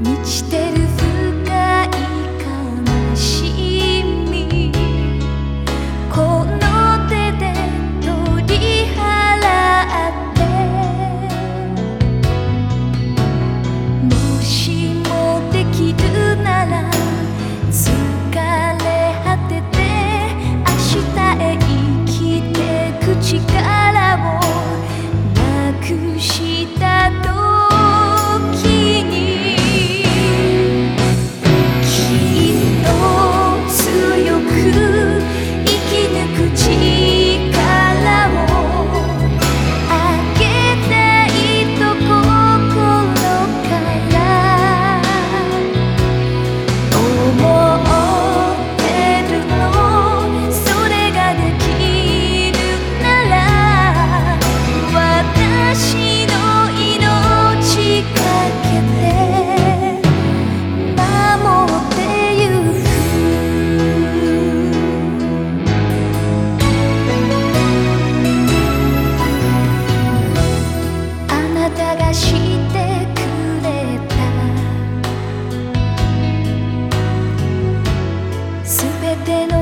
満ちてての